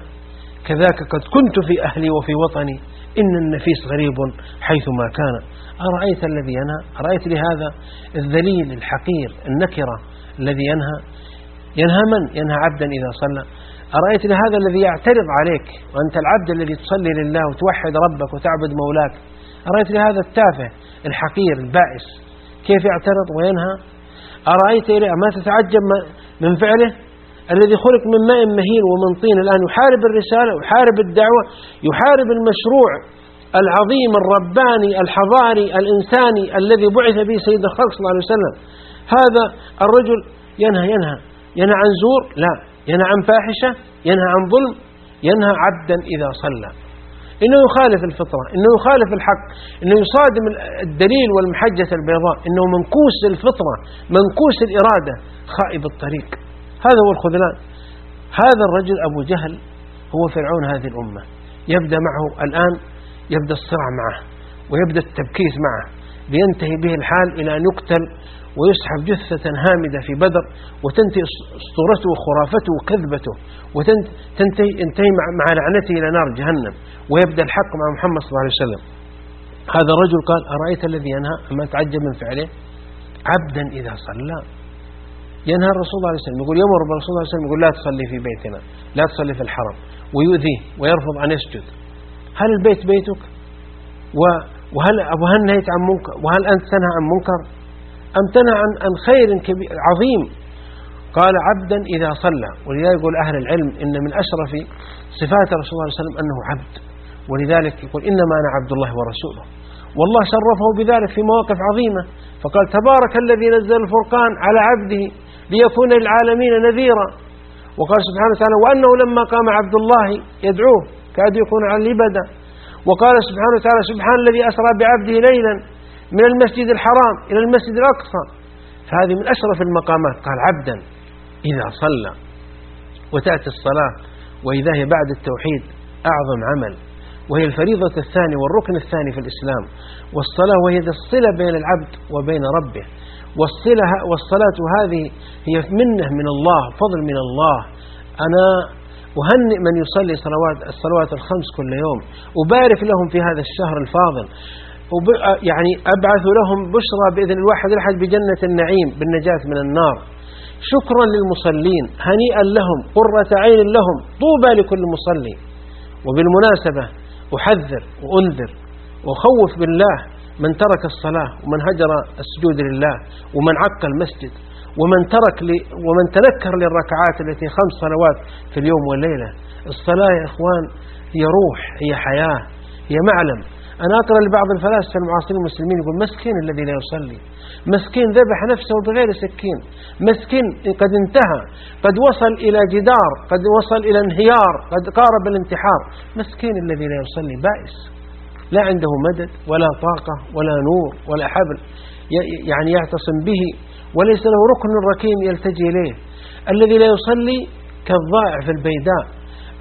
كذاك قد كنت في أهلي وفي وطني. إن النفيس غريب حيثما كان. أرأيت الذي ينهى؟ أرأيت لهذا الذليل الحقير النكرة الذي ينهى؟ ينهى من؟ ينهى عبدا إذا صلى. أرأيت لهذا الذي يعترض عليك وأنت العبد الذي تصلي لله وتوحد ربك وتعبد مولاك أرأيت لهذا التافه الحقير البائس كيف يعترض وينهى؟ أرأيت ما تتعجب من فعله؟ الذي خلق من ماء مهين ومن طين الآن يحارب الرسالة يحارب الدعوة يحارب المشروع العظيم الرباني الحضاري الإنساني الذي بعث به سيد الخلق صلى الله عليه وسلم. هذا الرجل ينهى ينهى ينهى عن زور؟ لا. ينهى عن فاحشة ينهى عن ظلم ينهى عبدا إذا صلى. إنه يخالف الفطرة إنه يخالف الحق إنه يصادم الدليل والمحجة البيضاء إنه منكوس الفطرة منكوس الإرادة خائب الطريق. هذا هو الخذلان. هذا الرجل أبو جهل هو فرعون هذه الأمة. يبدأ معه الآن يبدأ الصراع معه ويبدأ التبكيت معه. لينتهي به الحال إلى أن يقتل ويسحب جثة هامدة في بدر وتنتهي اسطورته وخرافته وكذبته وتنتهي ينتهي مع لعنته إلى نار جهنم ويبدأ الحق مع محمد صلى الله عليه وسلم. هذا الرجل قال أرأيت الذي ينهى؟ أما تعجب من فعله؟ عبدا إذا صلى. ينهى الرسول صلى الله عليه وسلم. يقول يمر بالرسول صلى الله عليه وسلم يقول لا تصلي في بيتنا لا تصلي في الحرم ويؤذيه ويرفض أن يسجد. هل البيت بيتك؟ وهل وهل نهيت عن منكر؟ وهل أنت تنهى عن منكر؟ أمتنع عن عن خير كبير عظيم؟ قال عبدا إذا صلى. ولذلك يقول أهل العلم إن من أشرف صفات الرسول صلى الله عليه وسلم أنه عبد. ولذلك يقول إنما أنا عبد الله ورسوله. والله شرفه بذلك في مواقف عظيمة. فقال تبارك الذي نزل الفرقان على عبده ليكون للعالمين نذيرا. وقال سبحانه وتعالى وأنه لما قام عبد الله يدعوه كاد يكون على الإبدة وقال سبحانه وتعالى سبحان الذي أسرى بعبده ليلا من المسجد الحرام إلى المسجد الأقصى. فهذه من أشرف المقامات. قال عبدا إذا صلى وتأتي الصلاة وإذا هي بعد التوحيد أعظم عمل. وهي الفريضة الثانية والركن الثاني في الإسلام. والصلاة وهي الصلة بين العبد وبين ربه. والصلة والصلاة هذه هي منة من الله فضل من الله. أنا أهنئ من يصلي صلوات الصلوات الخمس كل يوم أبارك لهم في هذا الشهر الفاضل. يعني أبعث لهم بشرى بإذن الواحد الأحد بجنة النعيم بالنجاة من النار. شكرا للمصلين هنيئا لهم قرة عين لهم طوبى لكل مصلي. وبالمناسبة أحذر وأنذر وخوف بالله من ترك الصلاة ومن هجر السجود لله ومن عق المسجد. ومن ترك ومن تنكر للركعات التي خمس صلوات في اليوم والليلة الصلاة يا إخوان هي روح هي حياة هي معلم. أنا أقرأ لبعض الفلاسفة المعاصرين المسلمين يقول مسكين الذي لا يصلي مسكين ذبح نفسه بغير سكين مسكين قد انتهى قد وصل إلى جدار قد وصل إلى انهيار قد قارب الانتحار مسكين الذي لا يصلي بائس. لا عنده مدد ولا طاقة ولا نور ولا حبل يعني يعتصم به. وليس له ركن ركين يلتجي إليه. الذي لا يصلي كالضائع في البيداء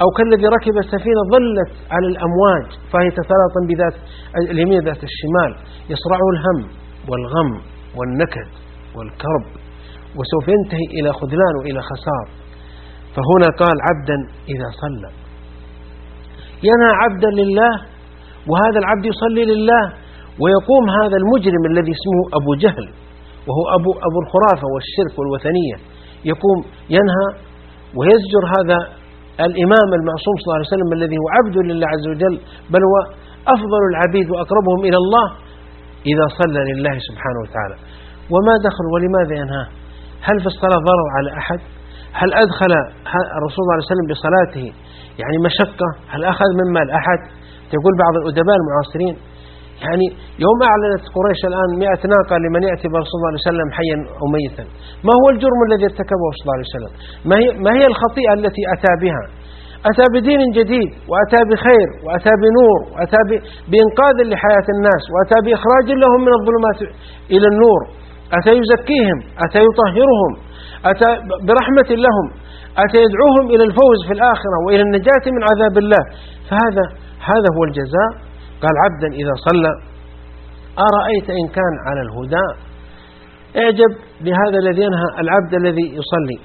أو كالذي ركب السفينة ظلت على الأمواج فهي تتلاطم بذات اليمين ذات الشمال يصرعه الهم والغم والنكد والكرب وسوف ينتهي إلى خذلان وإلى خسار. فهنا قال عبدا إذا صلى. ينهى عبدا لله وهذا العبد يصلي لله ويقوم هذا المجرم الذي اسمه أبو جهل. وهو أبو, أبو الخرافة والشرك والوثنية يقوم ينهى ويزجر هذا الإمام المعصوم صلى الله عليه وسلم الذي هو عبد لله عز وجل بل هو أفضل العبيد وأقربهم إلى الله إذا صلى لله سبحانه وتعالى. وما دخل ولماذا ينهاه هل في الصلاة ضرر على أحد؟ هل أدخل الرسول صلى الله عليه وسلم بصلاته؟ يعني مشقة؟ هل أخذ من مال أحد؟ يقول بعض الأدباء المعاصرين يعني يوم أعلنت قريش الآن مئة ناقة لمن يأتي برسول الله عليه وسلم حيا أو ميتا ما هو الجرم الذي ارتكبه صلى الله عليه وسلم؟ ما هي, ما هي الخطيئة التي أتى بها؟ أتى بدين جديد وأتى بخير وأتى بنور وأتى بإنقاذ لحياة الناس وأتى بإخراج لهم من الظلمات إلى النور. أتى يزكيهم أتى يطهرهم أتى برحمة لهم أتى يدعوهم إلى الفوز في الآخرة وإلى النجاة من عذاب الله. فهذا هذا هو الجزاء قال عبدا إذا صلى أرأيت إن كان على الهدى؟ اعجب بهذا الذي ينهى العبد الذي يصلي.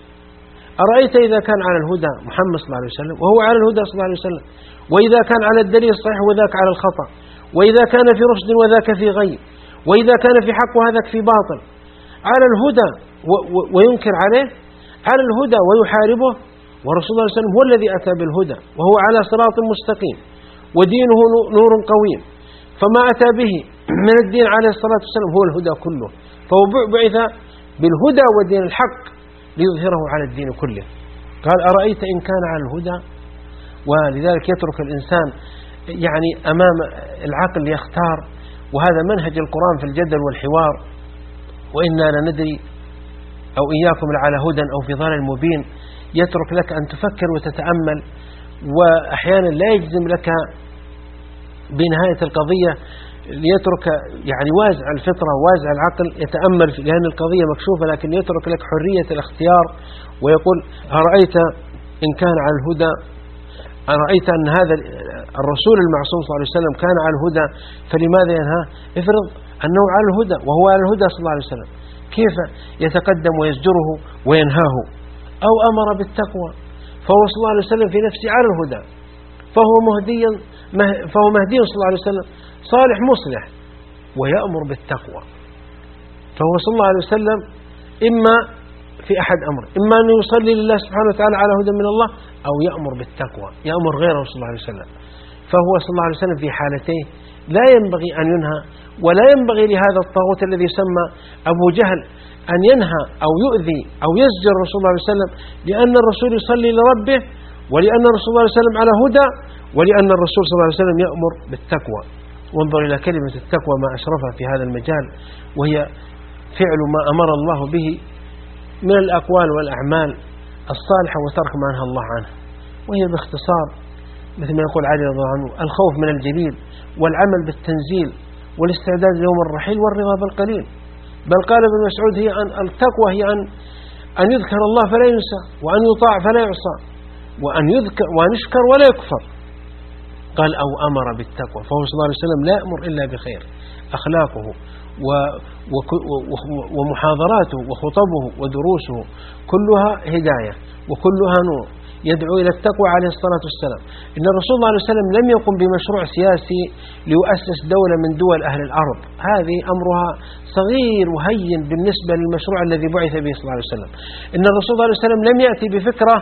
أرأيت إذا كان على الهدى؟ محمد صلى الله عليه وسلم. وهو على الهدى صلى الله عليه وسلم. وإذا كان على الدليل الصحيح وذاك على الخطأ. وإذا كان في رشد وذاك في غي. وإذا كان في حق وهذاك في باطل. على الهدى وينكر عليه على الهدى ويحاربه. ورسول الله صلى الله عليه وسلم هو الذي أتى بالهدى. وهو على صراط مستقيم. ودينه نور قويم فما أتى به من الدين عليه الصلاة والسلام هو الهدى كله. فهو بعث بالهدى ودين الحق ليظهره على الدين كله. قال أرأيت إن كان على الهدى؟ ولذلك يترك الإنسان يعني أمام العقل يختار. وهذا منهج القرآن في الجدل والحوار. وإنا لندري أو إياكم لعلى هدى أو في ضلال مبين. يترك لك أن تفكر وتتأمل. وأحيانا لا يجزم لك بنهاية القضية ليترك يعني وازع الفطرة وازع العقل يتأمل في لأن القضية مكشوفة لكن يترك لك حرية الاختيار ويقول أرأيت إن كان على الهدى؟ أرأيت أن هذا الرسول المعصوم صلى الله عليه وسلم كان على الهدى؟ فلماذا ينهى افرض أنه على الهدى وهو على الهدى صلى الله عليه وسلم كيف يتقدم ويزجره وينهاه؟ أو أمر بالتقوى فهو صلى الله عليه وسلم في نفسه على الهدى فهو مهدي فهو مهدي صلى الله عليه وسلم. صالح مصلح ويأمر بالتقوى. فهو صلى الله عليه وسلم إما في أحد أمر إما أن يصلي لله سبحانه وتعالى على هدى من الله أو يأمر بالتقوى يأمر غيره صلى الله عليه وسلم. فهو صلى الله عليه وسلم في حالتين لا ينبغي أن ينهى ولا ينبغي لهذا الطاغوت الذي يسمى أبو جهل أن ينهى أو يؤذي أو يزجر رسول الله صلى الله عليه وسلم لأن الرسول يصلي لربه ولأن الرسول صلى الله عليه وسلم على هدى ولأن الرسول صلى الله عليه وسلم يأمر بالتقوى. وانظر إلى كلمة التقوى ما أشرفها في هذا المجال وهي فعل ما أمر الله به من الأقوال والأعمال الصالحة وترك ما نهى الله عنه. وهي باختصار مثل ما يقول علي رضي الله عنه الخوف من الجليل والعمل بالتنزيل والاستعداد ليوم الرحيل والرضا بالقليل. بل قال ابن مسعود هي أن التقوى هي أن أن يذكر الله فلا ينسى وأن يطاع فلا يعصى وأن يذكر وأن يشكر ولا يكفر. قال أو أمر بالتقوى. فهو صلى الله عليه وسلم لا يأمر إلا بخير. أخلاقه ومحاضراته وخطبه ودروسه كلها هداية وكلها نور. يدعو إلى التقوى عليه الصلاة والسلام. إن الرسول صلى الله عليه وسلم لم يقم بمشروع سياسي ليؤسس دولة من دول أهل الأرض. هذه أمرها صغير وهين بالنسبة للمشروع الذي بعث به صلى الله عليه وسلم. إن الرسول صلى الله عليه وسلم لم يأتي بفكرة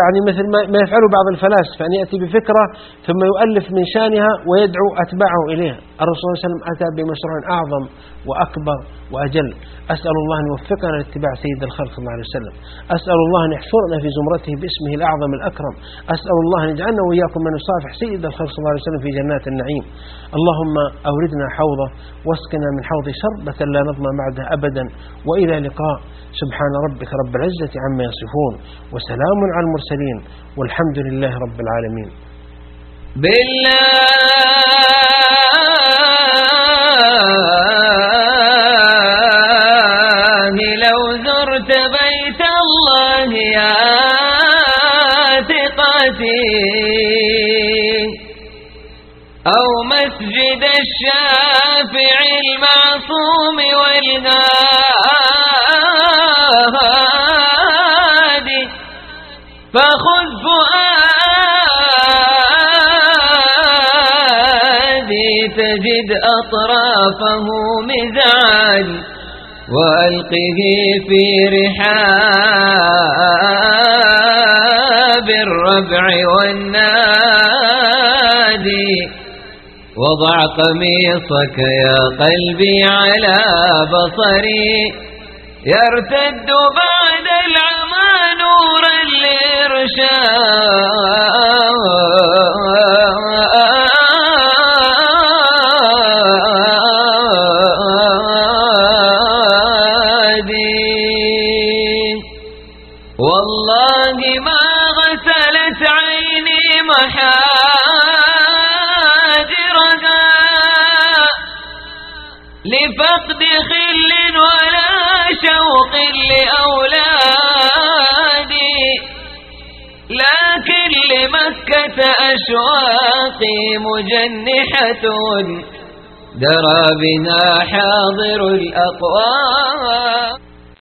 يعني مثل ما يفعله بعض الفلاسفة أن يأتي بفكرة ثم يؤلف من شانها ويدعو أتباعه إليها. الرسول صلى الله عليه وسلم أتى بمشروع أعظم وأكبر وأجل. أسأل الله أن يوفقنا لاتباع سيد الخلق صلى الله عليه وسلم. أسأل الله أن يحفرنا في زمرته باسمه الأعظم الأكرم. أسأل الله أن يجعلنا وإياكم من يصافح سيد الخلق صلى الله عليه وسلم في جنات النعيم. اللهم أوردنا حوضه واسقنا من حوض شربة لا نظمى بعدها أبدا. وإلى لقاء. سبحان ربك رب العزة عما يصفون. وسلام على المرسلين والحمد لله رب العالمين. بالله لو زرت بيت الله يا فخذ فؤادي تجد أطرافه مزعاج وألقه في رحاب الربع والنادي. وضع قميصك يا قلبي على بصري يرتد بعد لإرشاد أشواقي مجنحة. درى بنا حاضر الأقوام